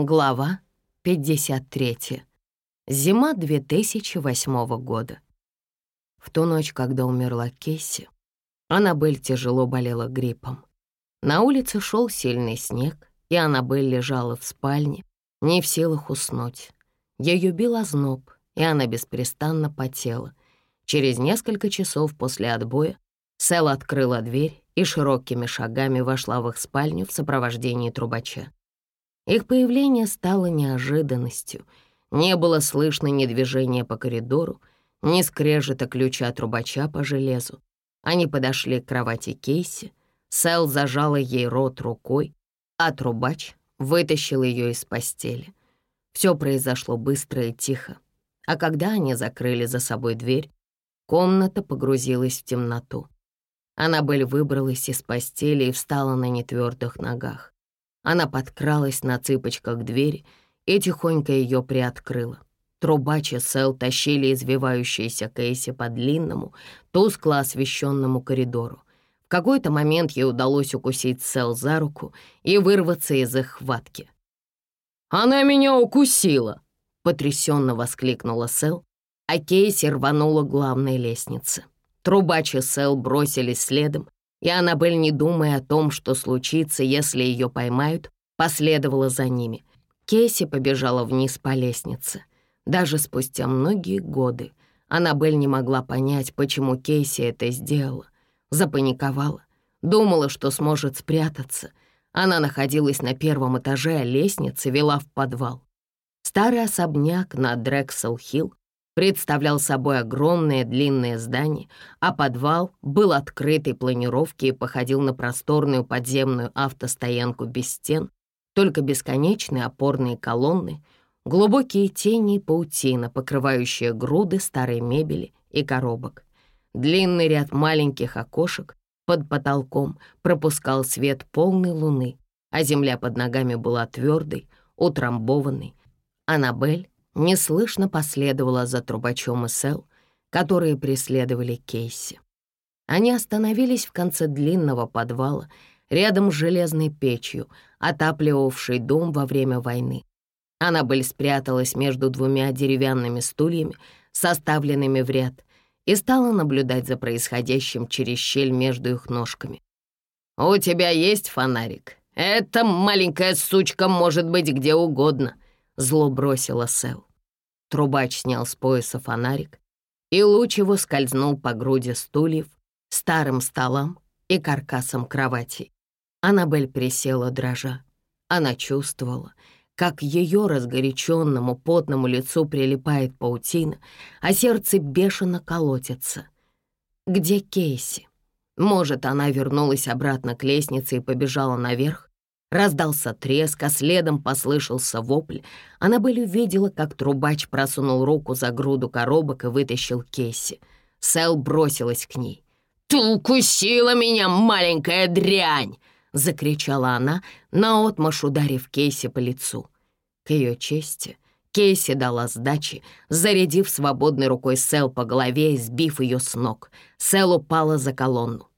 Глава 53. Зима 2008 года. В ту ночь, когда умерла Кейси, Аннабель тяжело болела гриппом. На улице шел сильный снег, и Аннабель лежала в спальне, не в силах уснуть. Ее бил озноб, и она беспрестанно потела. Через несколько часов после отбоя Сэл открыла дверь и широкими шагами вошла в их спальню в сопровождении трубача. Их появление стало неожиданностью. Не было слышно ни движения по коридору, ни скрежета ключа трубача по железу. Они подошли к кровати Кейси. Сэл зажала ей рот рукой, а трубач вытащил ее из постели. Все произошло быстро и тихо. А когда они закрыли за собой дверь, комната погрузилась в темноту. Аннабель выбралась из постели и встала на нетвердых ногах. Она подкралась на цыпочках к двери и тихонько ее приоткрыла. Трубач и Сэл тащили извивающуюся Кейси по длинному, тускло освещенному коридору. В какой-то момент ей удалось укусить Сэл за руку и вырваться из их хватки. «Она меня укусила!» — потрясенно воскликнула Сэл, а Кейси рванула главной лестнице. Трубач и Сэл бросились следом, и Аннабель, не думая о том, что случится, если ее поймают, последовала за ними. Кейси побежала вниз по лестнице. Даже спустя многие годы Аннабель не могла понять, почему Кейси это сделала. Запаниковала, думала, что сможет спрятаться. Она находилась на первом этаже, а лестница вела в подвал. Старый особняк на Дрексел-Хилл представлял собой огромное длинное здание, а подвал был открытой планировки и походил на просторную подземную автостоянку без стен, только бесконечные опорные колонны, глубокие тени и паутина, покрывающие груды старой мебели и коробок. Длинный ряд маленьких окошек под потолком пропускал свет полной луны, а земля под ногами была твердой, утрамбованной. Аннабель неслышно последовала за трубачом и Сэл, которые преследовали Кейси. Они остановились в конце длинного подвала, рядом с железной печью, отапливавшей дом во время войны. Аннабель спряталась между двумя деревянными стульями, составленными в ряд, и стала наблюдать за происходящим через щель между их ножками. «У тебя есть фонарик? Эта маленькая сучка может быть где угодно», — зло бросила Сэл. Трубач снял с пояса фонарик, и луч его скользнул по груди стульев, старым столам и каркасам кровати. Аннабель присела дрожа. Она чувствовала, как ее разгоряченному потному лицу прилипает паутина, а сердце бешено колотится. Где Кейси? Может, она вернулась обратно к лестнице и побежала наверх? Раздался треск, а следом послышался вопль. Аннабель увидела, как трубач просунул руку за груду коробок и вытащил Кейси. Сэл бросилась к ней. «Ты укусила меня, маленькая дрянь!» — закричала она, наотмашь ударив Кейси по лицу. К ее чести Кейси дала сдачи, зарядив свободной рукой Сэл по голове и сбив ее с ног. Сэл упала за колонну.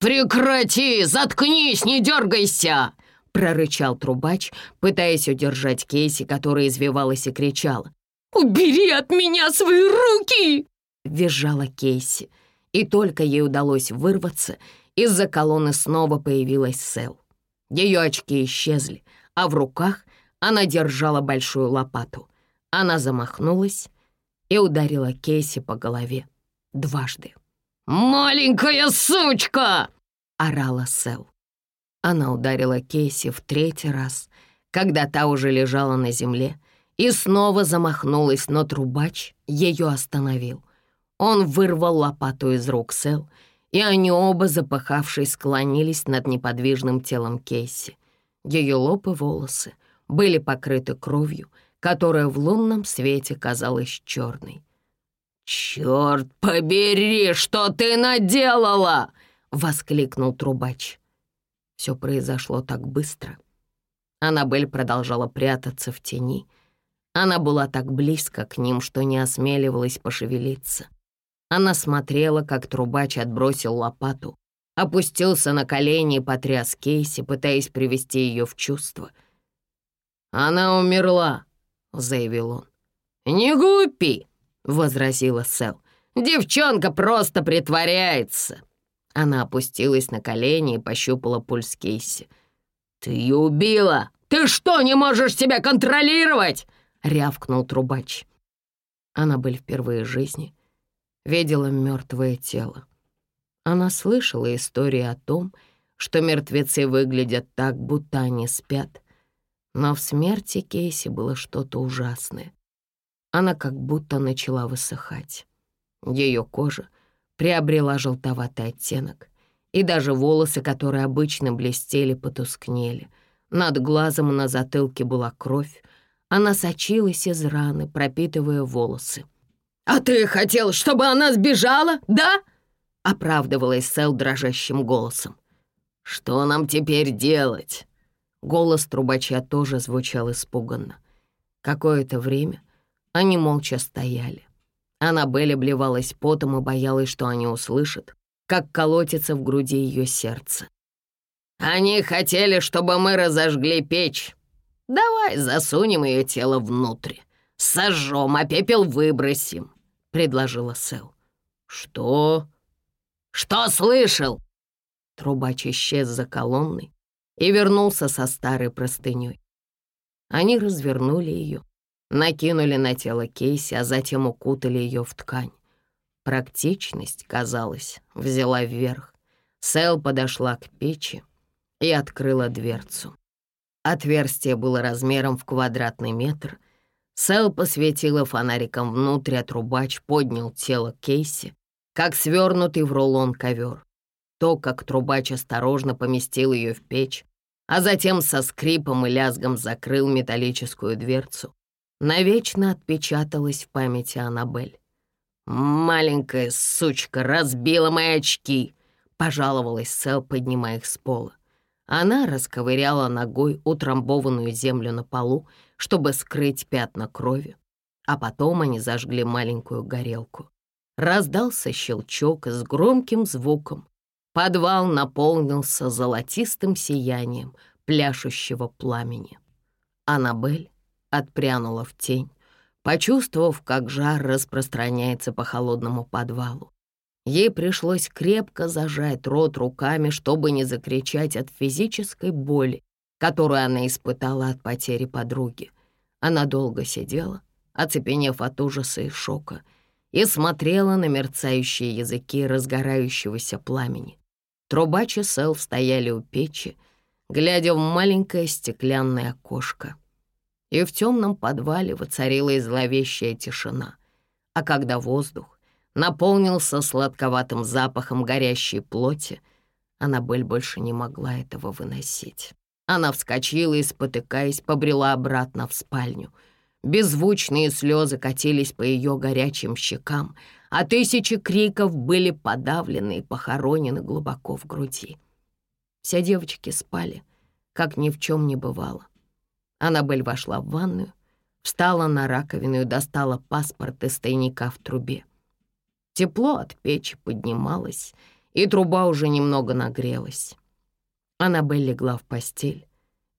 «Прекрати! Заткнись, не дергайся!» — прорычал трубач, пытаясь удержать Кейси, которая извивалась и кричала. «Убери от меня свои руки!» — визжала Кейси. И только ей удалось вырваться, из-за колонны снова появилась Сэл. Ее очки исчезли, а в руках она держала большую лопату. Она замахнулась и ударила Кейси по голове дважды. «Маленькая сучка!» — орала Сэл. Она ударила Кейси в третий раз, когда та уже лежала на земле, и снова замахнулась, но трубач ее остановил. Он вырвал лопату из рук Сэл, и они оба, запахавшись, склонились над неподвижным телом Кейси. Ее лоб и волосы были покрыты кровью, которая в лунном свете казалась черной. «Черт побери, что ты наделала!» — воскликнул трубач. Все произошло так быстро. Аннабель продолжала прятаться в тени. Она была так близко к ним, что не осмеливалась пошевелиться. Она смотрела, как трубач отбросил лопату, опустился на колени и потряс Кейси, пытаясь привести ее в чувство. «Она умерла», — заявил он. «Не глупи», — возразила Сэл. «Девчонка просто притворяется». Она опустилась на колени и пощупала пульс Кейси. «Ты ее убила! Ты что, не можешь себя контролировать?» — рявкнул трубач. Она Аннабель впервые в жизни видела мертвое тело. Она слышала истории о том, что мертвецы выглядят так, будто они спят. Но в смерти Кейси было что-то ужасное. Она как будто начала высыхать. Ее кожа приобрела желтоватый оттенок, и даже волосы, которые обычно блестели, потускнели. Над глазом и на затылке была кровь, она сочилась из раны, пропитывая волосы. «А ты хотел, чтобы она сбежала, да?» — оправдывалась Сэл дрожащим голосом. «Что нам теперь делать?» Голос трубача тоже звучал испуганно. Какое-то время они молча стояли. Аннабель обливалась потом и боялась, что они услышат, как колотится в груди ее сердце. «Они хотели, чтобы мы разожгли печь. Давай засунем ее тело внутрь. Сожжем, а пепел выбросим», — предложила Сэл. «Что?» «Что слышал?» Трубач исчез за колонной и вернулся со старой простыней. Они развернули ее, накинули на тело Кейси, а затем укутали ее в ткань. Практичность, казалось, взяла вверх. Сэл подошла к печи и открыла дверцу. Отверстие было размером в квадратный метр. Сэл посветила фонариком внутрь, а трубач поднял тело Кейси, как свернутый в рулон ковер. То, как трубач осторожно поместил ее в печь, а затем со скрипом и лязгом закрыл металлическую дверцу, навечно отпечаталась в памяти Аннабель. «Маленькая сучка разбила мои очки!» — пожаловалась Сэл, поднимая их с пола. Она расковыряла ногой утрамбованную землю на полу, чтобы скрыть пятна крови, а потом они зажгли маленькую горелку. Раздался щелчок с громким звуком. Подвал наполнился золотистым сиянием пляшущего пламени. Аннабель отпрянула в тень, почувствовав, как жар распространяется по холодному подвалу. Ей пришлось крепко зажать рот руками, чтобы не закричать от физической боли, которую она испытала от потери подруги. Она долго сидела, оцепенев от ужаса и шока, и смотрела на мерцающие языки разгорающегося пламени. Трубач и стояли у печи, глядя в маленькое стеклянное окошко. И в темном подвале воцарилась зловещая тишина. А когда воздух наполнился сладковатым запахом горящей плоти, Аннабель больше не могла этого выносить. Она вскочила и, спотыкаясь, побрела обратно в спальню. Беззвучные слезы катились по ее горячим щекам, а тысячи криков были подавлены и похоронены глубоко в груди. Все девочки спали, как ни в чем не бывало. Аннабель вошла в ванную, встала на раковину и достала паспорт из тайника в трубе. Тепло от печи поднималось, и труба уже немного нагрелась. Аннабель легла в постель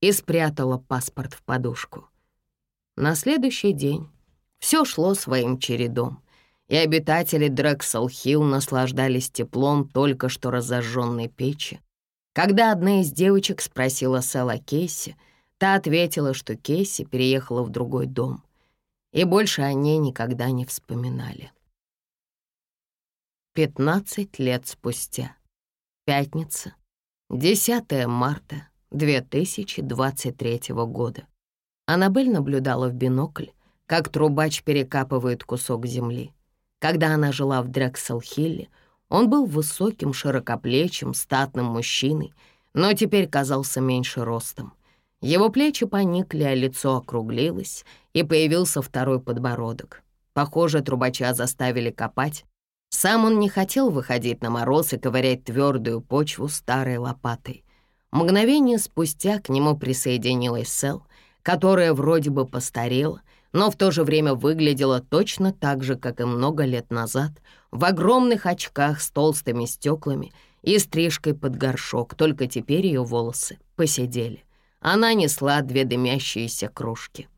и спрятала паспорт в подушку. На следующий день все шло своим чередом, и обитатели Дрексел-Хилл наслаждались теплом только что разожженной печи, когда одна из девочек спросила Сэла Кейси, та ответила, что Кейси переехала в другой дом, и больше о ней никогда не вспоминали. 15 лет спустя. Пятница, 10 марта 2023 года. Аннабель наблюдала в бинокль, как трубач перекапывает кусок земли. Когда она жила в Дрексел-Хилле, он был высоким, широкоплечим, статным мужчиной, но теперь казался меньше ростом. Его плечи поникли, а лицо округлилось, и появился второй подбородок. Похоже, трубача заставили копать. Сам он не хотел выходить на мороз и ковырять твердую почву старой лопатой. Мгновение спустя к нему присоединилась Сэл, которая вроде бы постарела, но в то же время выглядела точно так же, как и много лет назад, в огромных очках с толстыми стеклами и стрижкой под горшок, только теперь ее волосы посидели. Она несла две дымящиеся кружки.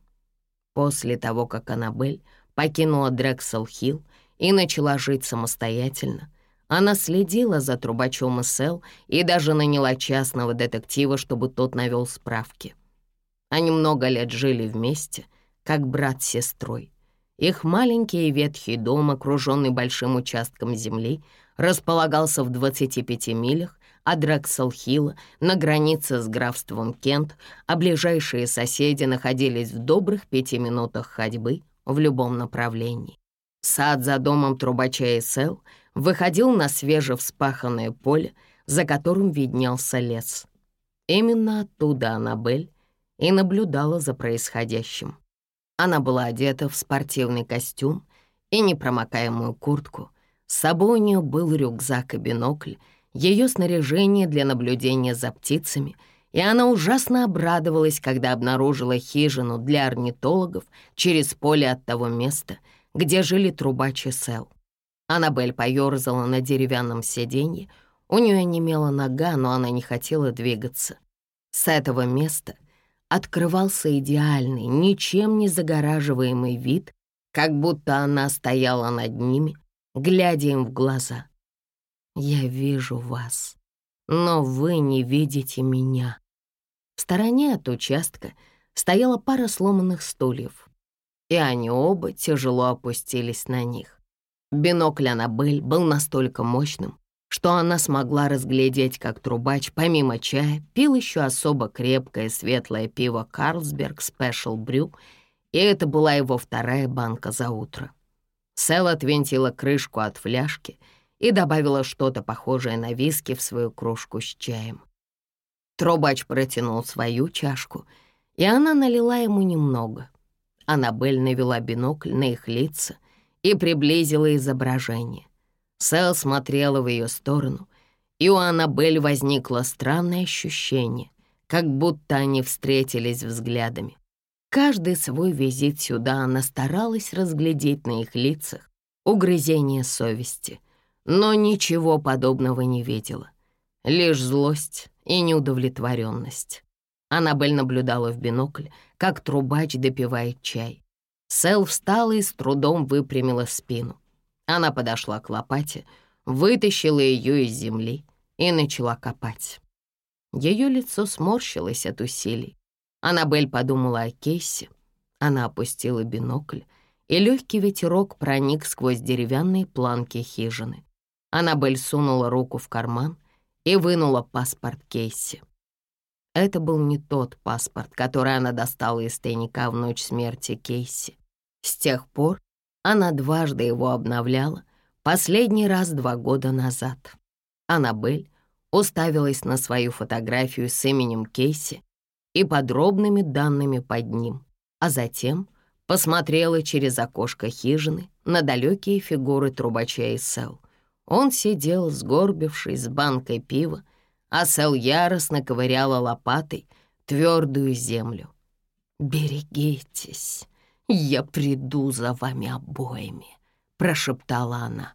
После того, как Аннабель покинула Дрексел-Хилл и начала жить самостоятельно, она следила за трубачом Эссел и даже наняла частного детектива, чтобы тот навел справки. Они много лет жили вместе, как брат с сестрой. Их маленький и ветхий дом, окруженный большим участком земли, располагался в 25 милях от Дрексел-Хилла на границе с графством Кент, а ближайшие соседи находились в добрых пяти минутах ходьбы в любом направлении. Сад за домом трубача Эссел выходил на свежевспаханное поле, за которым виднелся лес. Именно оттуда Аннабель и наблюдала за происходящим. Она была одета в спортивный костюм и непромокаемую куртку. С собой у нее был рюкзак и бинокль, ее снаряжение для наблюдения за птицами, и она ужасно обрадовалась, когда обнаружила хижину для орнитологов через поле от того места, где жили трубач и Сел. Аннабель поёрзала на деревянном сиденье, у нее немела нога, но она не хотела двигаться. С этого места открывался идеальный, ничем не загораживаемый вид, как будто она стояла над ними, глядя им в глаза. «Я вижу вас, но вы не видите меня». В стороне от участка стояла пара сломанных стульев, и они оба тяжело опустились на них. Бинокль Аннабель был настолько мощным, что она смогла разглядеть, как трубач, помимо чая, пил еще особо крепкое светлое пиво «Карлсберг Спешл Брю», и это была его вторая банка за утро. Сэл отвинтила крышку от фляжки и добавила что-то похожее на виски в свою кружку с чаем. Трубач протянул свою чашку, и она налила ему немного. Аннабель навела бинокль на их лица и приблизила изображение. Сэл смотрела в ее сторону, и у Аннабель возникло странное ощущение, как будто они встретились взглядами. Каждый свой визит сюда она старалась разглядеть на их лицах угрызение совести, но ничего подобного не видела. Лишь злость и неудовлетворенность. Аннабель наблюдала в бинокль, как трубач допивает чай. Сэл встала и с трудом выпрямила спину. Она подошла к лопате, вытащила ее из земли и начала копать. Ее лицо сморщилось от усилий. Аннабель подумала о Кейсе. Она опустила бинокль, и легкий ветерок проник сквозь деревянные планки хижины. Аннабель сунула руку в карман и вынула паспорт Кейси. Это был не тот паспорт, который она достала из тайника в ночь смерти Кейси. С тех пор она дважды его обновляла, последний раз два года назад. Аннабель уставилась на свою фотографию с именем Кейси и подробными данными под ним, а затем посмотрела через окошко хижины на далекие фигуры трубача и Сел. Он сидел, сгорбившись с банкой пива, а Сел яростно ковыряла лопатой твердую землю. «Берегитесь!» «Я приду за вами обоими», — прошептала она.